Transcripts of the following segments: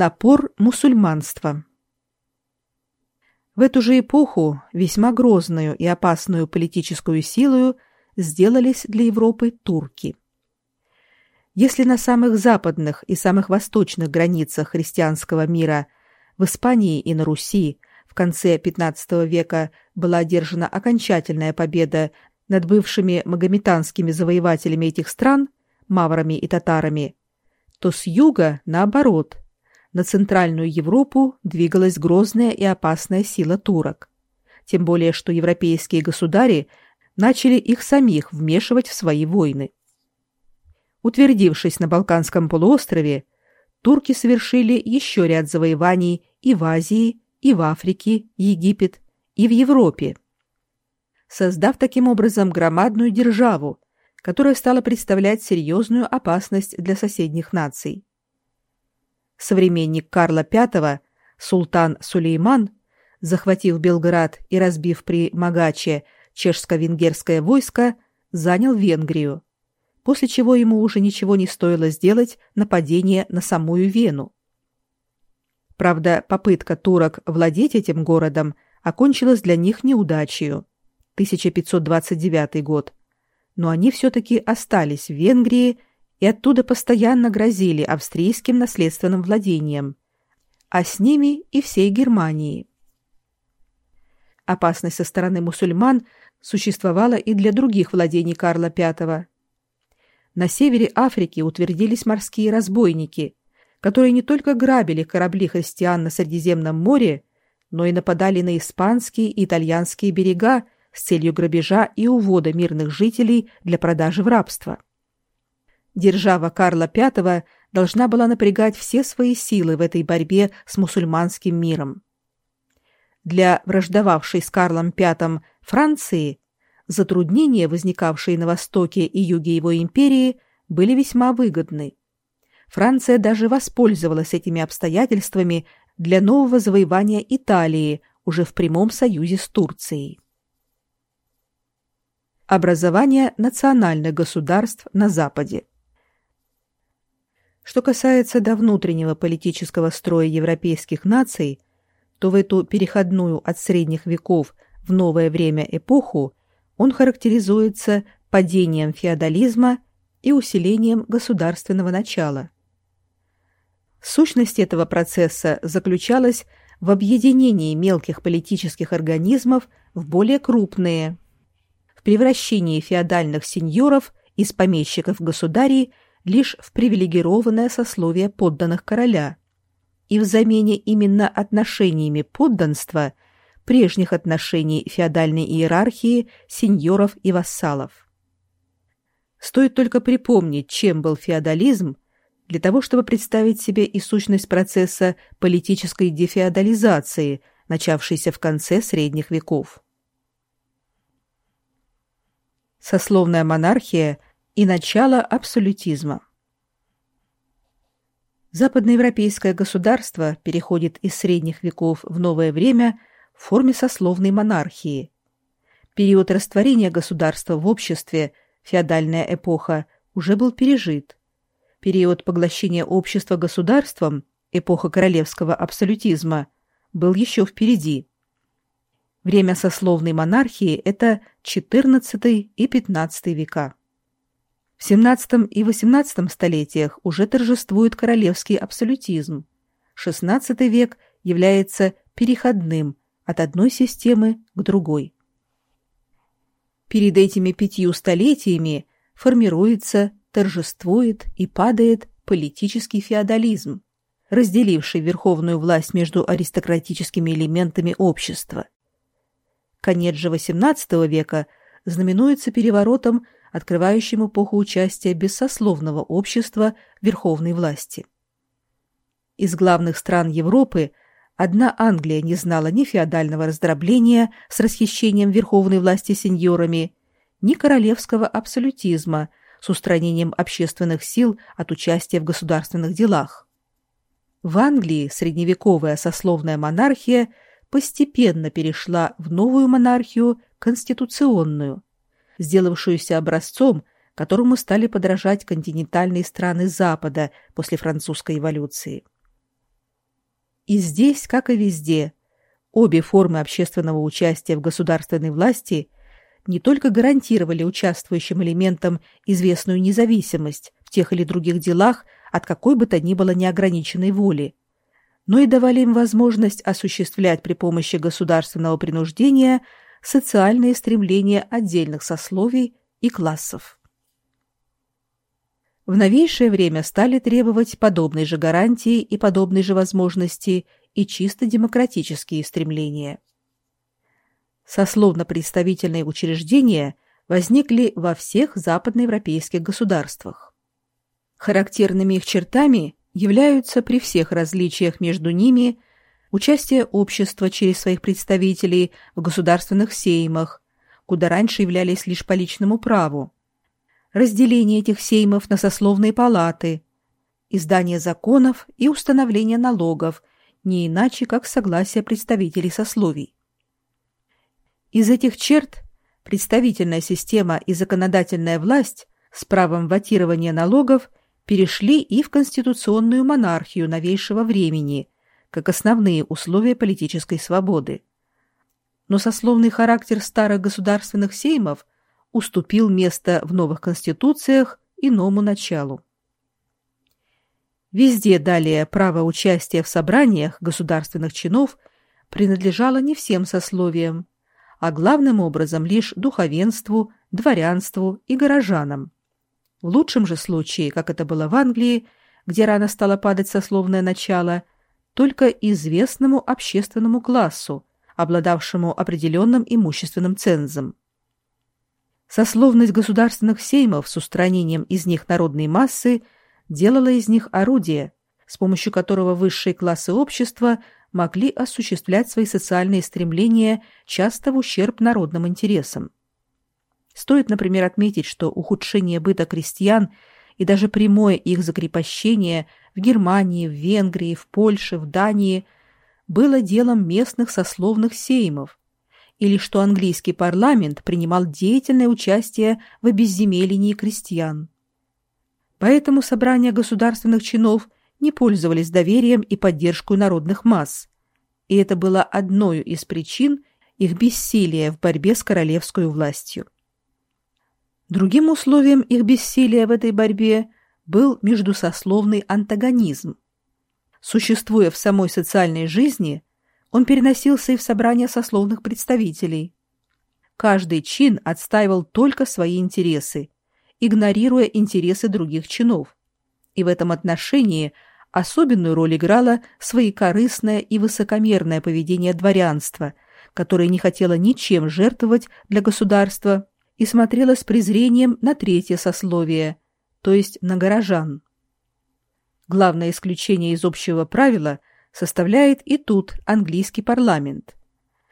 Напор мусульманства. В эту же эпоху весьма грозную и опасную политическую силою сделались для Европы турки. Если на самых западных и самых восточных границах христианского мира, в Испании и на Руси, в конце XV века была одержана окончательная победа над бывшими магометанскими завоевателями этих стран, маврами и татарами, то с юга, наоборот, на Центральную Европу двигалась грозная и опасная сила турок. Тем более, что европейские государи начали их самих вмешивать в свои войны. Утвердившись на Балканском полуострове, турки совершили еще ряд завоеваний и в Азии, и в Африке, Египет, и в Европе, создав таким образом громадную державу, которая стала представлять серьезную опасность для соседних наций современник Карла V, султан Сулейман, захватив Белград и разбив при Магаче чешско-венгерское войско, занял Венгрию, после чего ему уже ничего не стоило сделать нападение на самую Вену. Правда, попытка турок владеть этим городом окончилась для них неудачей. 1529 год. Но они все-таки остались в Венгрии и оттуда постоянно грозили австрийским наследственным владением, а с ними и всей Германии. Опасность со стороны мусульман существовала и для других владений Карла V. На севере Африки утвердились морские разбойники, которые не только грабили корабли христиан на Средиземном море, но и нападали на испанские и итальянские берега с целью грабежа и увода мирных жителей для продажи в рабство держава Карла V должна была напрягать все свои силы в этой борьбе с мусульманским миром. Для враждовавшей с Карлом V Франции затруднения, возникавшие на востоке и юге его империи, были весьма выгодны. Франция даже воспользовалась этими обстоятельствами для нового завоевания Италии уже в прямом союзе с Турцией. Образование национальных государств на Западе что касается до внутреннего политического строя европейских наций, то в эту переходную от средних веков в новое время эпоху он характеризуется падением феодализма и усилением государственного начала. Сущность этого процесса заключалась в объединении мелких политических организмов в более крупные, в превращении феодальных сеньоров из помещиков-государей лишь в привилегированное сословие подданных короля и в замене именно отношениями подданства прежних отношений феодальной иерархии сеньоров и вассалов. Стоит только припомнить, чем был феодализм, для того, чтобы представить себе и сущность процесса политической дефеодализации, начавшейся в конце средних веков. Сословная монархия и начало абсолютизма. Западноевропейское государство переходит из средних веков в новое время в форме сословной монархии. Период растворения государства в обществе, феодальная эпоха, уже был пережит. Период поглощения общества государством, эпоха королевского абсолютизма, был еще впереди. Время сословной монархии – это XIV и XV века. В XVII и XVIII столетиях уже торжествует королевский абсолютизм. XVI век является переходным от одной системы к другой. Перед этими пятью столетиями формируется, торжествует и падает политический феодализм, разделивший верховную власть между аристократическими элементами общества. Конец же XVIII века знаменуется переворотом открывающим эпоху участия бессословного общества верховной власти. Из главных стран Европы одна Англия не знала ни феодального раздробления с расхищением верховной власти сеньорами, ни королевского абсолютизма с устранением общественных сил от участия в государственных делах. В Англии средневековая сословная монархия постепенно перешла в новую монархию конституционную – сделавшуюся образцом, которому стали подражать континентальные страны Запада после французской эволюции. И здесь, как и везде, обе формы общественного участия в государственной власти не только гарантировали участвующим элементам известную независимость в тех или других делах от какой бы то ни было неограниченной воли, но и давали им возможность осуществлять при помощи государственного принуждения социальные стремления отдельных сословий и классов. В новейшее время стали требовать подобной же гарантии и подобной же возможности и чисто демократические стремления. Сословно-представительные учреждения возникли во всех западноевропейских государствах. Характерными их чертами являются при всех различиях между ними участие общества через своих представителей в государственных сеймах, куда раньше являлись лишь по личному праву, разделение этих сеймов на сословные палаты, издание законов и установление налогов, не иначе как согласие представителей сословий. Из этих черт представительная система и законодательная власть с правом ватирования налогов перешли и в конституционную монархию новейшего времени, как основные условия политической свободы. Но сословный характер старых государственных сеймов уступил место в новых конституциях иному началу. Везде далее право участия в собраниях государственных чинов принадлежало не всем сословиям, а главным образом лишь духовенству, дворянству и горожанам. В лучшем же случае, как это было в Англии, где рано стало падать сословное начало, только известному общественному классу, обладавшему определенным имущественным цензом. Сословность государственных сеймов с устранением из них народной массы делала из них орудие, с помощью которого высшие классы общества могли осуществлять свои социальные стремления часто в ущерб народным интересам. Стоит, например, отметить, что ухудшение быта крестьян и даже прямое их закрепощение в Германии, в Венгрии, в Польше, в Дании было делом местных сословных сеймов, или что английский парламент принимал деятельное участие в обезземелении крестьян. Поэтому собрания государственных чинов не пользовались доверием и поддержкой народных масс, и это было одной из причин их бессилия в борьбе с королевской властью. Другим условием их бессилия в этой борьбе был междусословный антагонизм. Существуя в самой социальной жизни, он переносился и в собрания сословных представителей. Каждый чин отстаивал только свои интересы, игнорируя интересы других чинов. И в этом отношении особенную роль играло своекорыстное и высокомерное поведение дворянства, которое не хотело ничем жертвовать для государства и смотрела с презрением на третье сословие, то есть на горожан. Главное исключение из общего правила составляет и тут английский парламент,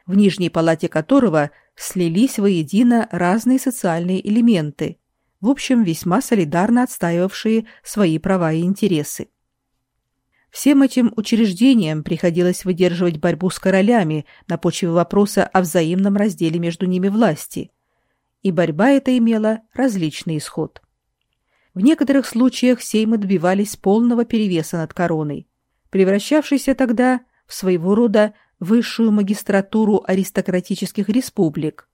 в нижней палате которого слились воедино разные социальные элементы, в общем, весьма солидарно отстаивавшие свои права и интересы. Всем этим учреждениям приходилось выдерживать борьбу с королями на почве вопроса о взаимном разделе между ними власти – и борьба эта имела различный исход. В некоторых случаях сеймы добивались полного перевеса над короной, превращавшейся тогда в своего рода высшую магистратуру аристократических республик.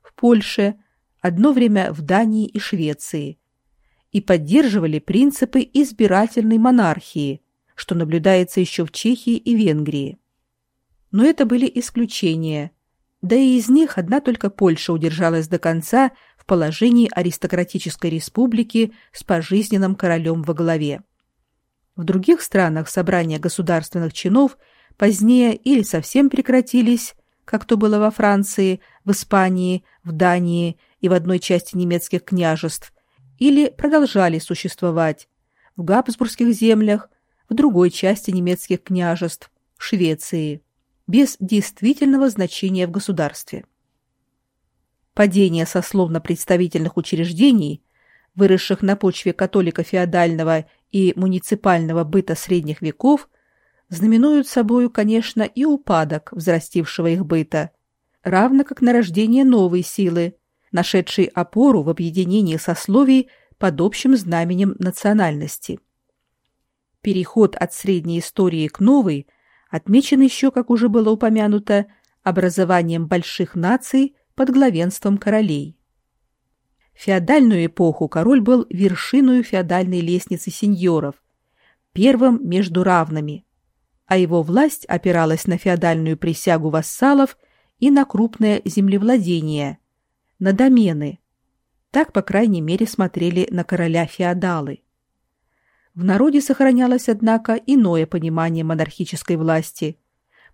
В Польше, одно время в Дании и Швеции, и поддерживали принципы избирательной монархии, что наблюдается еще в Чехии и Венгрии. Но это были исключения, да и из них одна только Польша удержалась до конца положении аристократической республики с пожизненным королем во главе. В других странах собрания государственных чинов позднее или совсем прекратились, как то было во Франции, в Испании, в Дании и в одной части немецких княжеств, или продолжали существовать в Габсбургских землях, в другой части немецких княжеств, в Швеции без действительного значения в государстве. Падение сословно-представительных учреждений, выросших на почве католико-феодального и муниципального быта средних веков, знаменуют собою, конечно, и упадок взрастившего их быта, равно как нарождение новой силы, нашедшей опору в объединении сословий под общим знаменем национальности. Переход от средней истории к новой отмечен еще, как уже было упомянуто, образованием больших наций под главенством королей. В феодальную эпоху король был вершиной феодальной лестницы сеньоров, первым между равными, а его власть опиралась на феодальную присягу вассалов и на крупное землевладение, на домены. Так, по крайней мере, смотрели на короля феодалы. В народе сохранялось, однако, иное понимание монархической власти.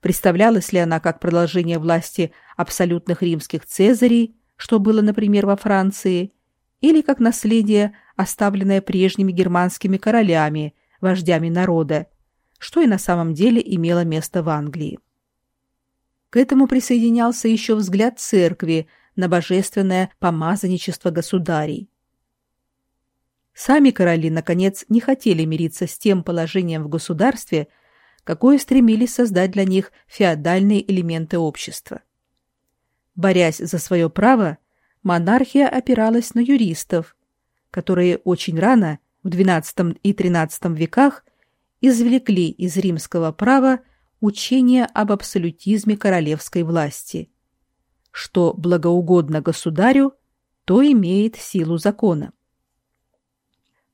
Представлялась ли она как продолжение власти абсолютных римских цезарей, что было, например, во Франции, или как наследие, оставленное прежними германскими королями, вождями народа, что и на самом деле имело место в Англии. К этому присоединялся еще взгляд церкви на божественное помазанничество государей. Сами короли, наконец, не хотели мириться с тем положением в государстве, какое стремились создать для них феодальные элементы общества. Борясь за свое право, монархия опиралась на юристов, которые очень рано, в XII и XIII веках, извлекли из римского права учение об абсолютизме королевской власти. Что благоугодно государю, то имеет силу закона.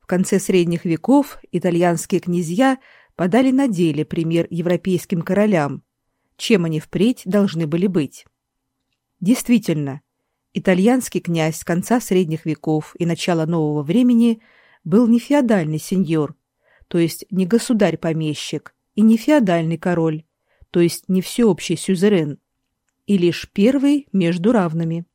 В конце средних веков итальянские князья подали на деле пример европейским королям, чем они впредь должны были быть. Действительно, итальянский князь конца средних веков и начала нового времени был не феодальный сеньор, то есть не государь-помещик, и не феодальный король, то есть не всеобщий сюзерен, и лишь первый между равными.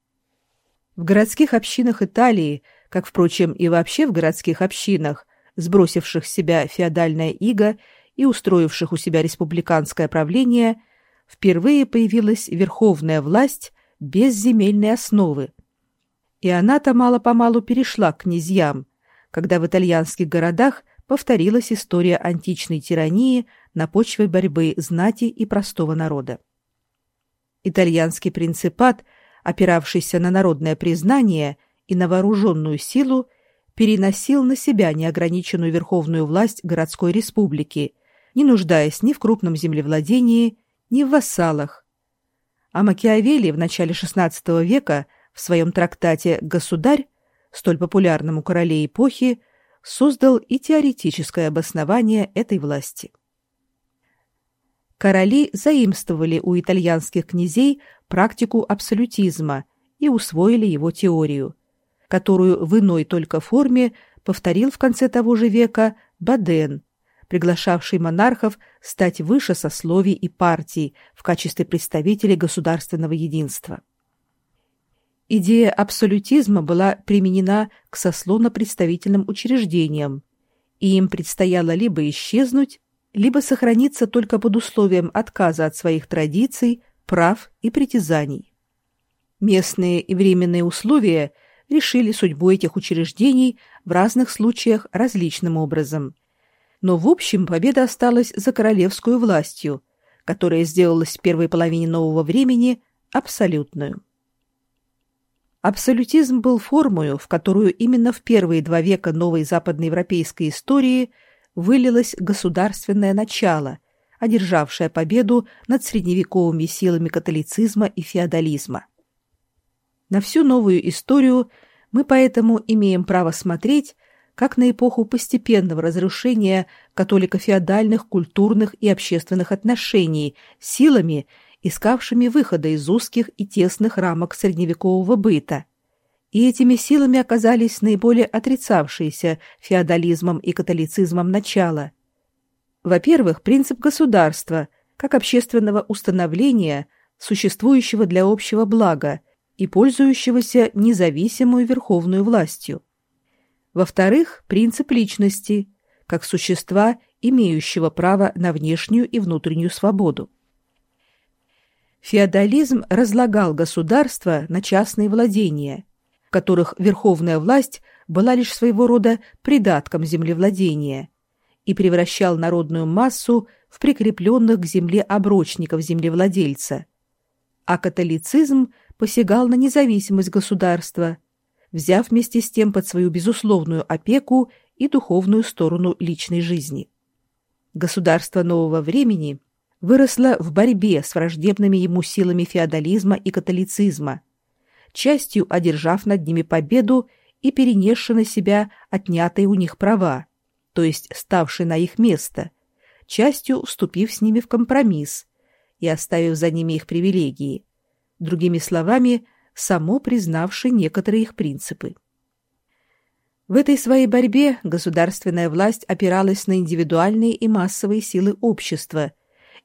В городских общинах Италии, как, впрочем, и вообще в городских общинах, сбросивших с себя феодальное иго и устроивших у себя республиканское правление, впервые появилась верховная власть без земельной основы. И она-то мало-помалу перешла к князьям, когда в итальянских городах повторилась история античной тирании на почве борьбы знати и простого народа. Итальянский принципат, опиравшийся на народное признание и на вооруженную силу, переносил на себя неограниченную верховную власть городской республики, не нуждаясь ни в крупном землевладении, ни в вассалах. А Макиавелли в начале XVI века в своем трактате «Государь», столь популярном у королей эпохи, создал и теоретическое обоснование этой власти. Короли заимствовали у итальянских князей практику абсолютизма и усвоили его теорию, которую в иной только форме повторил в конце того же века Баден, приглашавший монархов стать выше сословий и партий в качестве представителей государственного единства. Идея абсолютизма была применена к сословно-представительным учреждениям, и им предстояло либо исчезнуть, либо сохраниться только под условием отказа от своих традиций, прав и притязаний. Местные и временные условия решили судьбу этих учреждений в разных случаях различным образом. Но в общем победа осталась за королевскую властью, которая сделалась в первой половине нового времени абсолютную. Абсолютизм был формою, в которую именно в первые два века новой западноевропейской истории вылилось государственное начало, одержавшее победу над средневековыми силами католицизма и феодализма. На всю новую историю мы поэтому имеем право смотреть как на эпоху постепенного разрушения католико-феодальных культурных и общественных отношений силами, искавшими выхода из узких и тесных рамок средневекового быта. И этими силами оказались наиболее отрицавшиеся феодализмом и католицизмом начала. Во-первых, принцип государства, как общественного установления, существующего для общего блага и пользующегося независимую верховную властью. Во-вторых, принцип личности, как существа, имеющего право на внешнюю и внутреннюю свободу. Феодализм разлагал государство на частные владения, в которых верховная власть была лишь своего рода придатком землевладения и превращал народную массу в прикрепленных к земле оброчников землевладельца. А католицизм посягал на независимость государства, взяв вместе с тем под свою безусловную опеку и духовную сторону личной жизни. Государство нового времени – выросла в борьбе с враждебными ему силами феодализма и католицизма, частью одержав над ними победу и перенесши на себя отнятые у них права, то есть ставший на их место, частью вступив с ними в компромисс и оставив за ними их привилегии, другими словами, само признавший некоторые их принципы. В этой своей борьбе государственная власть опиралась на индивидуальные и массовые силы общества,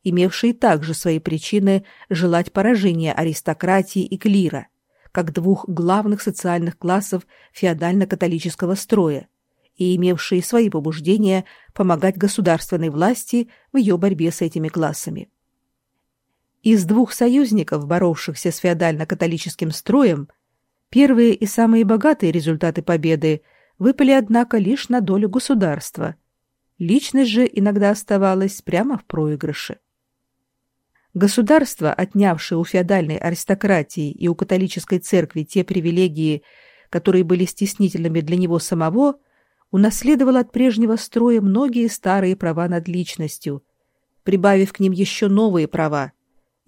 имевшие также свои причины желать поражения аристократии и клира, как двух главных социальных классов феодально-католического строя, и имевшие свои побуждения помогать государственной власти в ее борьбе с этими классами. Из двух союзников, боровшихся с феодально-католическим строем, первые и самые богатые результаты победы выпали, однако, лишь на долю государства. Личность же иногда оставалась прямо в проигрыше. Государство, отнявшее у феодальной аристократии и у католической церкви те привилегии, которые были стеснительными для него самого, унаследовало от прежнего строя многие старые права над личностью, прибавив к ним еще новые права,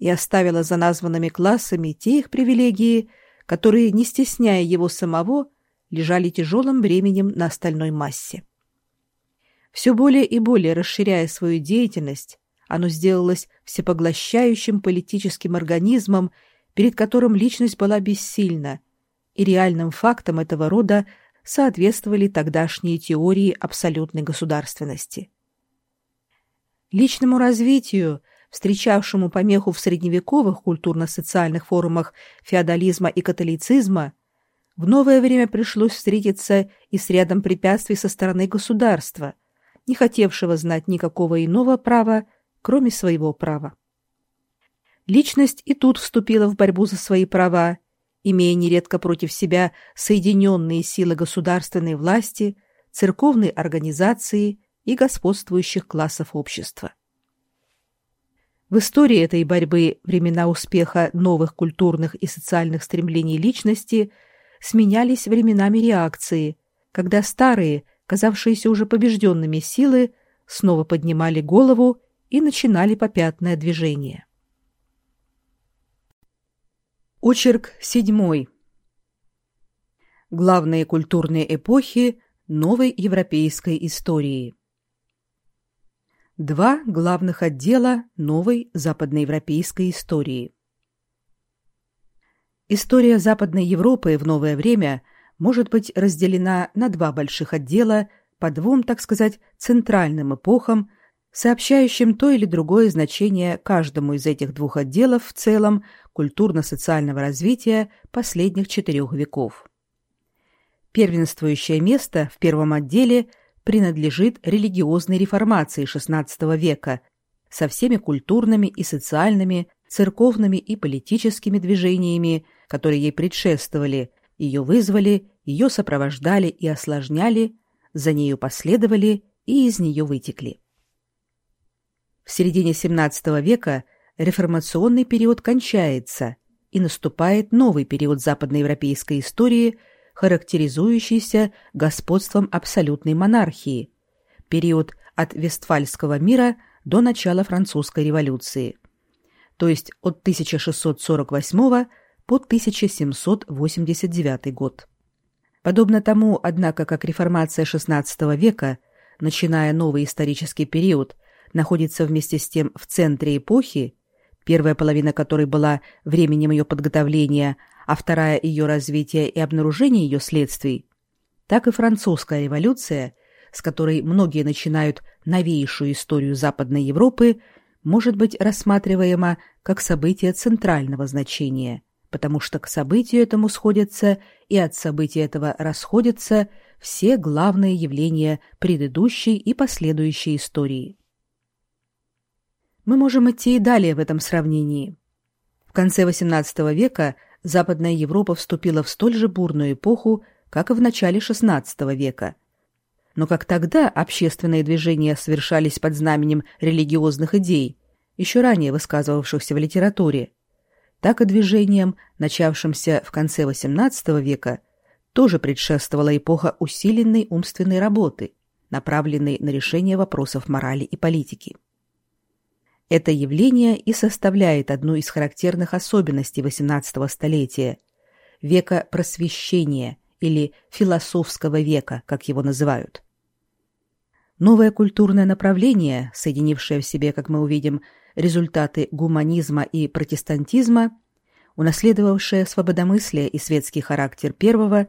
и оставило за названными классами те их привилегии, которые, не стесняя его самого, лежали тяжелым бременем на остальной массе. Все более и более расширяя свою деятельность, оно сделалось всепоглощающим политическим организмом, перед которым личность была бессильна, и реальным фактом этого рода соответствовали тогдашние теории абсолютной государственности. Личному развитию, встречавшему помеху в средневековых культурно-социальных форумах феодализма и католицизма, в новое время пришлось встретиться и с рядом препятствий со стороны государства, не хотевшего знать никакого иного права, кроме своего права. Личность и тут вступила в борьбу за свои права, имея нередко против себя соединенные силы государственной власти, церковной организации и господствующих классов общества. В истории этой борьбы времена успеха новых культурных и социальных стремлений личности сменялись временами реакции, когда старые, казавшиеся уже побежденными силы, снова поднимали голову и начинали попятное движение. Очерк седьмой. Главные культурные эпохи новой европейской истории. Два главных отдела новой западноевропейской истории. История Западной Европы в новое время может быть разделена на два больших отдела по двум, так сказать, центральным эпохам, сообщающим то или другое значение каждому из этих двух отделов в целом культурно-социального развития последних четырех веков. Первенствующее место в первом отделе – принадлежит религиозной реформации XVI века со всеми культурными и социальными, церковными и политическими движениями, которые ей предшествовали, ее вызвали, ее сопровождали и осложняли, за нею последовали и из нее вытекли. В середине XVII века реформационный период кончается, и наступает новый период западноевропейской истории – характеризующийся господством абсолютной монархии, период от Вестфальского мира до начала французской революции, то есть от 1648 по 1789 год. Подобно тому, однако, как реформация XVI века, начиная новый исторический период, находится вместе с тем в центре эпохи, первая половина которой была временем ее подготовления, а вторая ее развитие и обнаружение ее следствий, так и французская революция, с которой многие начинают новейшую историю Западной Европы, может быть рассматриваема как событие центрального значения, потому что к событию этому сходятся и от события этого расходятся все главные явления предыдущей и последующей истории. Мы можем идти и далее в этом сравнении. В конце XVIII века – Западная Европа вступила в столь же бурную эпоху, как и в начале XVI века. Но как тогда общественные движения совершались под знаменем религиозных идей, еще ранее высказывавшихся в литературе, так и движениям, начавшимся в конце XVIII века, тоже предшествовала эпоха усиленной умственной работы, направленной на решение вопросов морали и политики. Это явление и составляет одну из характерных особенностей XVIII столетия – века просвещения или философского века, как его называют. Новое культурное направление, соединившее в себе, как мы увидим, результаты гуманизма и протестантизма, унаследовавшее свободомыслие и светский характер первого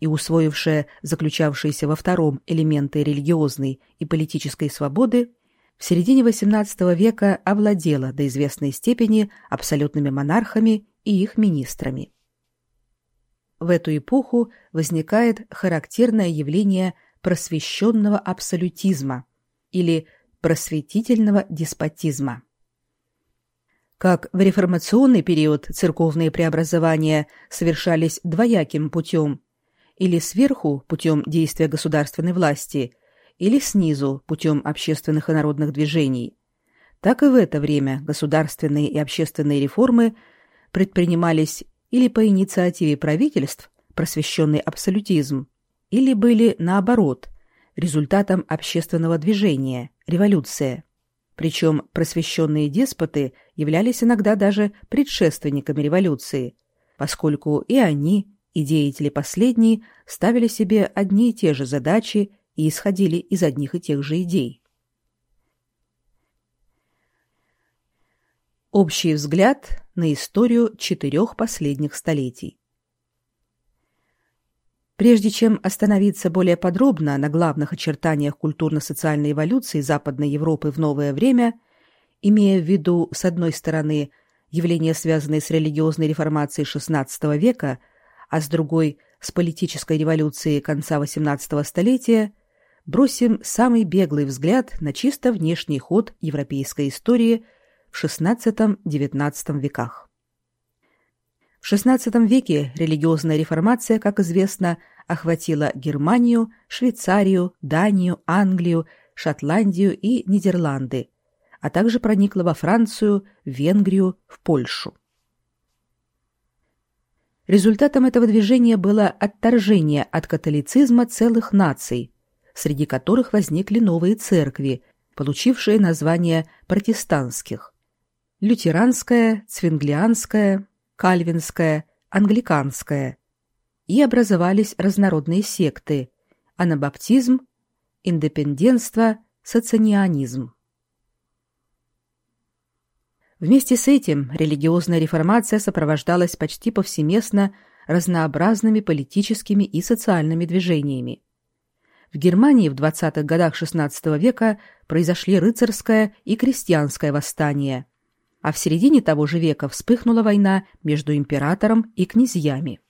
и усвоившее заключавшиеся во втором элементы религиозной и политической свободы – в середине XVIII века овладела до известной степени абсолютными монархами и их министрами. В эту эпоху возникает характерное явление просвещенного абсолютизма или просветительного деспотизма. Как в реформационный период церковные преобразования совершались двояким путем, или сверху путем действия государственной власти – или снизу путем общественных и народных движений, так и в это время государственные и общественные реформы предпринимались или по инициативе правительств, просвещенный абсолютизм, или были, наоборот, результатом общественного движения, революция. Причем просвещенные деспоты являлись иногда даже предшественниками революции, поскольку и они, и деятели последней ставили себе одни и те же задачи и исходили из одних и тех же идей. Общий взгляд на историю четырех последних столетий. Прежде чем остановиться более подробно на главных очертаниях культурно-социальной эволюции Западной Европы в новое время, имея в виду, с одной стороны, явления, связанные с религиозной реформацией XVI века, а с другой – с политической революцией конца XVIII столетия – бросим самый беглый взгляд на чисто внешний ход европейской истории в XVI-XIX веках. В XVI веке религиозная реформация, как известно, охватила Германию, Швейцарию, Данию, Англию, Шотландию и Нидерланды, а также проникла во Францию, Венгрию, в Польшу. Результатом этого движения было отторжение от католицизма целых наций, среди которых возникли новые церкви, получившие название протестантских. Лютеранская, Цвинглианская, Кальвинская, Англиканская. И образовались разнородные секты – анабаптизм, индепендентство, соционианизм. Вместе с этим религиозная реформация сопровождалась почти повсеместно разнообразными политическими и социальными движениями. В Германии в 20-х годах XVI века произошли рыцарское и крестьянское восстание, а в середине того же века вспыхнула война между императором и князьями.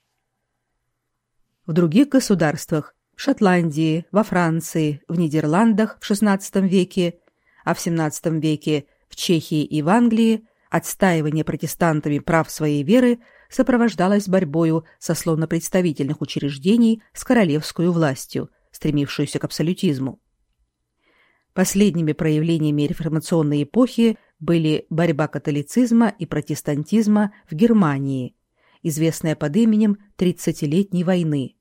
В других государствах – в Шотландии, во Франции, в Нидерландах в XVI веке, а в XVII веке в Чехии и в Англии отстаивание протестантами прав своей веры сопровождалось борьбою сословно-представительных учреждений с королевской властью – стремившуюся к абсолютизму. Последними проявлениями реформационной эпохи были борьба католицизма и протестантизма в Германии, известная под именем Тридцатилетней войны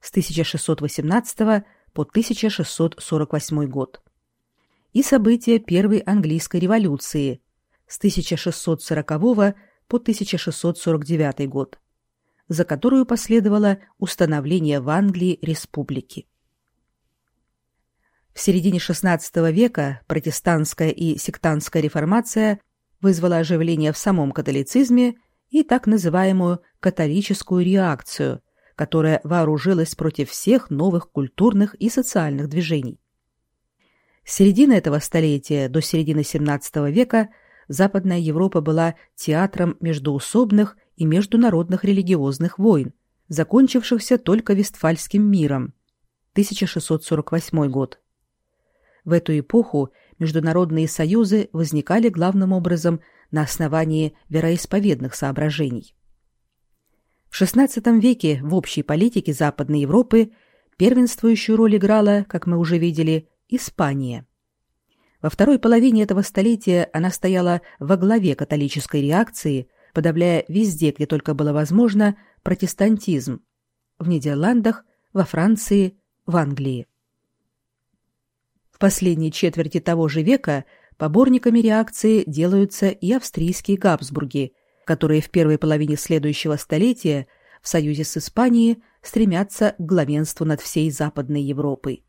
с 1618 по 1648 год, и события Первой английской революции с 1640 по 1649 год, за которую последовало установление в Англии республики. В середине XVI века протестантская и сектантская реформация вызвала оживление в самом католицизме и так называемую католическую реакцию, которая вооружилась против всех новых культурных и социальных движений. С середины этого столетия до середины XVII века Западная Европа была театром междуусобных и международных религиозных войн, закончившихся только Вестфальским миром 1648 год в эту эпоху международные союзы возникали главным образом на основании вероисповедных соображений. В XVI веке в общей политике Западной Европы первенствующую роль играла, как мы уже видели, Испания. Во второй половине этого столетия она стояла во главе католической реакции, подавляя везде, где только было возможно, протестантизм – в Нидерландах, во Франции, в Англии. В последней четверти того же века поборниками реакции делаются и австрийские Габсбурги, которые в первой половине следующего столетия в союзе с Испанией стремятся к главенству над всей Западной Европой.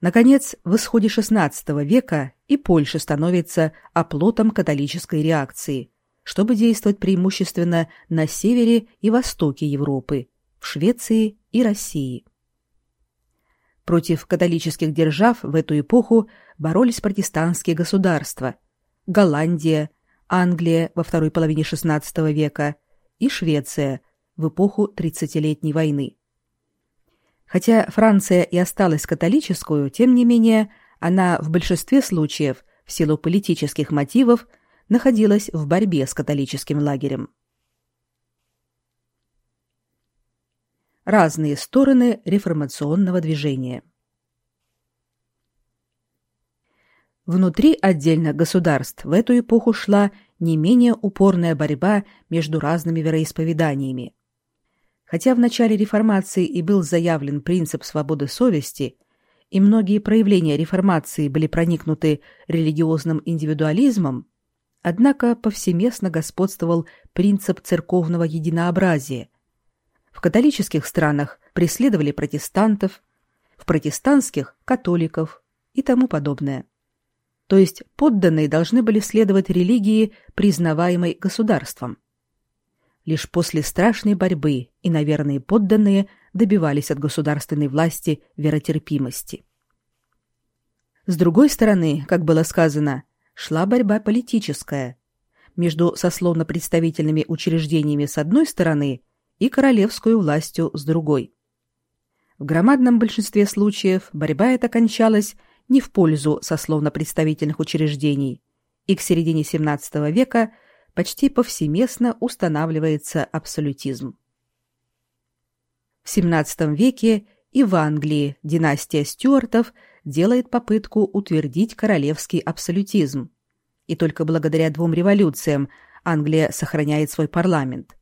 Наконец, в исходе XVI века и Польша становится оплотом католической реакции, чтобы действовать преимущественно на севере и востоке Европы, в Швеции и России. Против католических держав в эту эпоху боролись протестантские государства – Голландия, Англия во второй половине XVI века и Швеция в эпоху Тридцатилетней войны. Хотя Франция и осталась католическую, тем не менее, она в большинстве случаев, в силу политических мотивов, находилась в борьбе с католическим лагерем. Разные стороны реформационного движения Внутри отдельных государств в эту эпоху шла не менее упорная борьба между разными вероисповеданиями. Хотя в начале реформации и был заявлен принцип свободы совести, и многие проявления реформации были проникнуты религиозным индивидуализмом, однако повсеместно господствовал принцип церковного единообразия. В католических странах преследовали протестантов, в протестантских – католиков и тому подобное. То есть подданные должны были следовать религии, признаваемой государством. Лишь после страшной борьбы и наверное, подданные добивались от государственной власти веротерпимости. С другой стороны, как было сказано, шла борьба политическая между сословно-представительными учреждениями с одной стороны и королевской властью с другой. В громадном большинстве случаев борьба эта кончалась не в пользу сословно-представительных учреждений, и к середине XVII века – почти повсеместно устанавливается абсолютизм. В XVII веке и в Англии династия Стюартов делает попытку утвердить королевский абсолютизм. И только благодаря двум революциям Англия сохраняет свой парламент.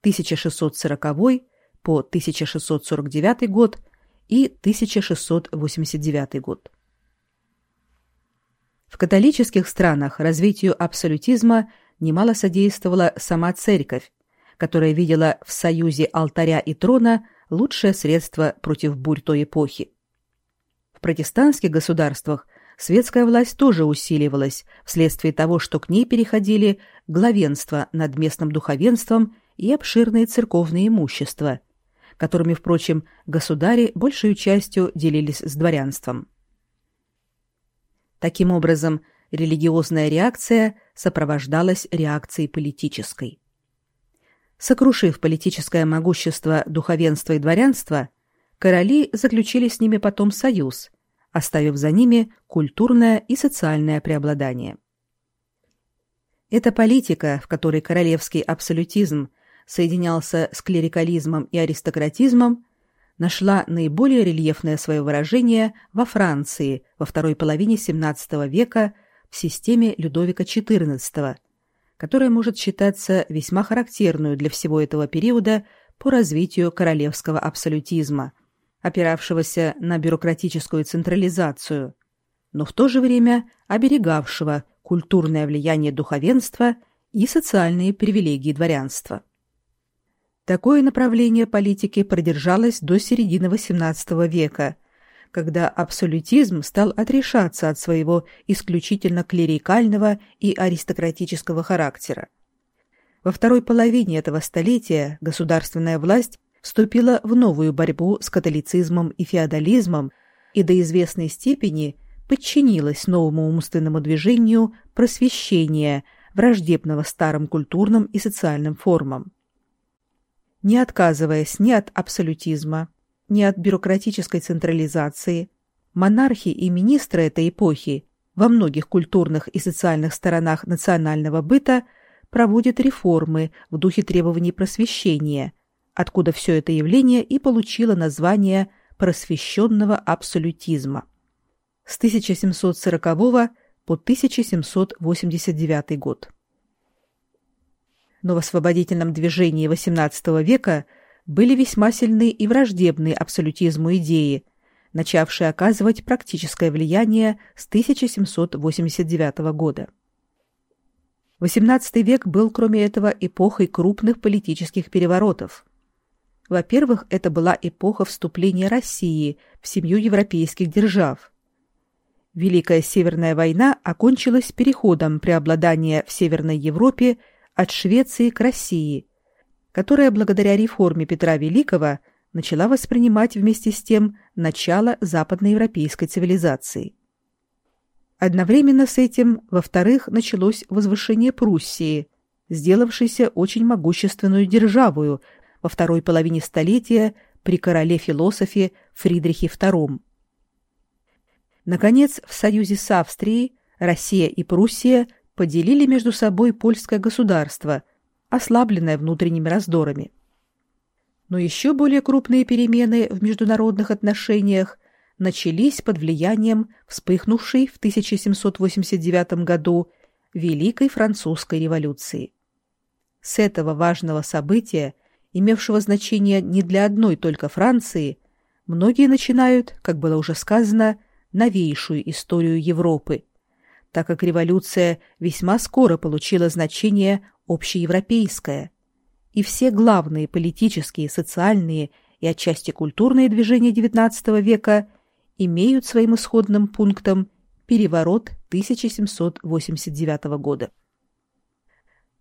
1640 по 1649 год и 1689 год. В католических странах развитию абсолютизма немало содействовала сама церковь, которая видела в союзе алтаря и трона лучшее средство против бурь той эпохи. В протестантских государствах светская власть тоже усиливалась вследствие того, что к ней переходили главенство над местным духовенством и обширные церковные имущества, которыми, впрочем, государи большей частью делились с дворянством. Таким образом, религиозная реакция сопровождалась реакцией политической. Сокрушив политическое могущество духовенства и дворянства, короли заключили с ними потом союз, оставив за ними культурное и социальное преобладание. Эта политика, в которой королевский абсолютизм соединялся с клерикализмом и аристократизмом, нашла наиболее рельефное свое выражение во Франции во второй половине XVII века в системе Людовика XIV, которая может считаться весьма характерную для всего этого периода по развитию королевского абсолютизма, опиравшегося на бюрократическую централизацию, но в то же время оберегавшего культурное влияние духовенства и социальные привилегии дворянства. Такое направление политики продержалось до середины XVIII века – когда абсолютизм стал отрешаться от своего исключительно клерикального и аристократического характера. Во второй половине этого столетия государственная власть вступила в новую борьбу с католицизмом и феодализмом и до известной степени подчинилась новому умственному движению просвещения, враждебного старым культурным и социальным формам. Не отказываясь ни от абсолютизма, ни от бюрократической централизации. Монархи и министры этой эпохи во многих культурных и социальных сторонах национального быта проводят реформы в духе требований просвещения, откуда все это явление и получило название просвещенного абсолютизма. С 1740 по 1789 год. Но в освободительном движении XVIII века – были весьма сильны и враждебные абсолютизму идеи, начавший оказывать практическое влияние с 1789 года. XVIII век был, кроме этого, эпохой крупных политических переворотов. Во-первых, это была эпоха вступления России в семью европейских держав. Великая Северная война окончилась переходом преобладания в Северной Европе от Швеции к России, которая благодаря реформе Петра Великого начала воспринимать вместе с тем начало западноевропейской цивилизации. Одновременно с этим, во-вторых, началось возвышение Пруссии, сделавшейся очень могущественную державою во второй половине столетия при короле-философе Фридрихе II. Наконец, в союзе с Австрией Россия и Пруссия поделили между собой польское государство, ослабленное внутренними раздорами. Но еще более крупные перемены в международных отношениях начались под влиянием вспыхнувшей в 1789 году Великой Французской революции. С этого важного события имевшего значение не для одной только Франции, многие начинают, как было уже сказано, новейшую историю Европы, так как революция весьма скоро получила значение общеевропейское, и все главные политические, социальные и отчасти культурные движения XIX века имеют своим исходным пунктом переворот 1789 года.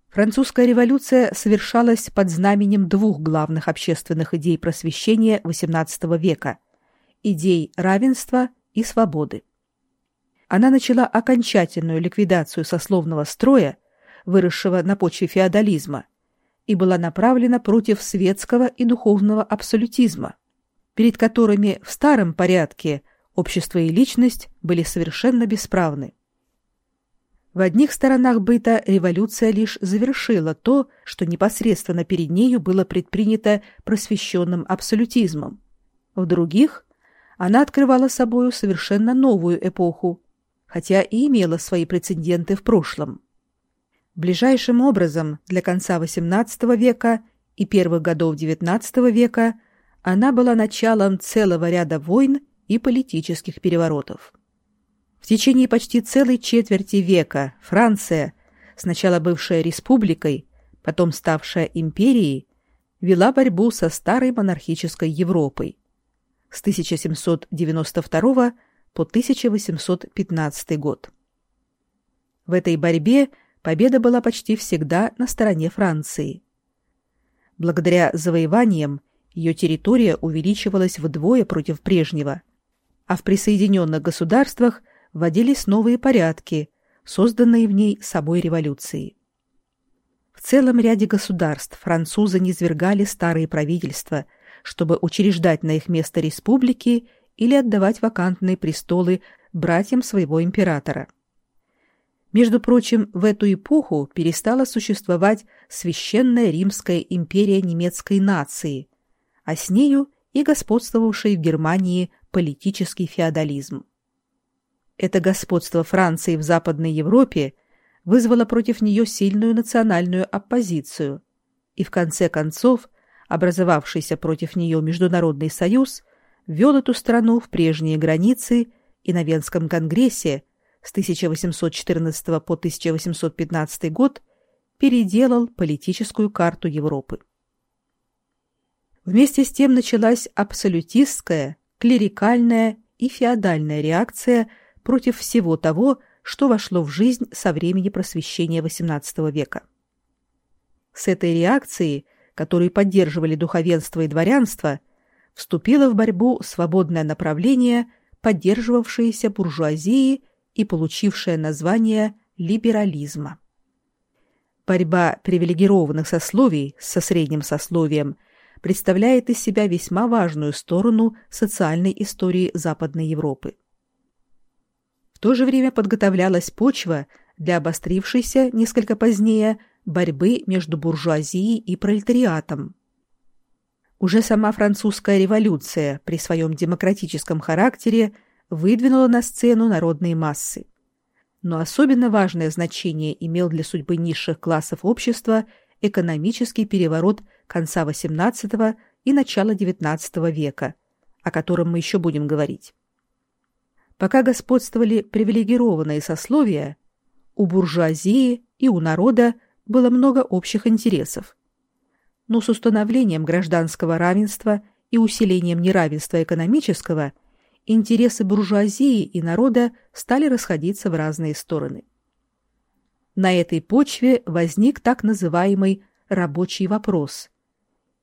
Французская революция совершалась под знаменем двух главных общественных идей просвещения XVIII века – идей равенства и свободы. Она начала окончательную ликвидацию сословного строя, выросшего на почве феодализма, и была направлена против светского и духовного абсолютизма, перед которыми в старом порядке общество и личность были совершенно бесправны. В одних сторонах быта революция лишь завершила то, что непосредственно перед нею было предпринято просвещенным абсолютизмом. В других она открывала собою совершенно новую эпоху, хотя и имела свои прецеденты в прошлом. Ближайшим образом для конца XVIII века и первых годов XIX века она была началом целого ряда войн и политических переворотов. В течение почти целой четверти века Франция, сначала бывшая республикой, потом ставшая империей, вела борьбу со старой монархической Европой с 1792 по 1815 год. В этой борьбе победа была почти всегда на стороне Франции. Благодаря завоеваниям ее территория увеличивалась вдвое против прежнего, а в присоединенных государствах вводились новые порядки, созданные в ней собой революцией. В целом ряде государств французы низвергали старые правительства, чтобы учреждать на их место республики или отдавать вакантные престолы братьям своего императора. Между прочим, в эту эпоху перестала существовать Священная Римская империя немецкой нации, а с нею и господствовавший в Германии политический феодализм. Это господство Франции в Западной Европе вызвало против нее сильную национальную оппозицию, и в конце концов образовавшийся против нее Международный союз ввел эту страну в прежние границы и на Венском конгрессе с 1814 по 1815 год переделал политическую карту Европы. Вместе с тем началась абсолютистская, клерикальная и феодальная реакция против всего того, что вошло в жизнь со времени просвещения XVIII века. С этой реакцией, которую поддерживали духовенство и дворянство, вступило в борьбу свободное направление, поддерживавшееся буржуазией и получившее название либерализма. Борьба привилегированных сословий со средним сословием представляет из себя весьма важную сторону социальной истории Западной Европы. В то же время подготовлялась почва для обострившейся несколько позднее борьбы между буржуазией и пролетариатом. Уже сама французская революция при своем демократическом характере выдвинула на сцену народные массы. Но особенно важное значение имел для судьбы низших классов общества экономический переворот конца XVIII и начала XIX века, о котором мы еще будем говорить. Пока господствовали привилегированные сословия, у буржуазии и у народа было много общих интересов. Но с установлением гражданского равенства и усилением неравенства экономического интересы буржуазии и народа стали расходиться в разные стороны. На этой почве возник так называемый рабочий вопрос.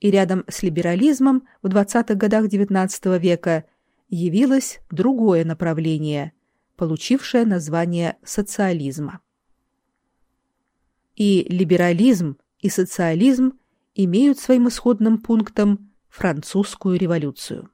И рядом с либерализмом в 20-х годах XIX века явилось другое направление, получившее название социализма. И либерализм, и социализм имеют своим исходным пунктом французскую революцию.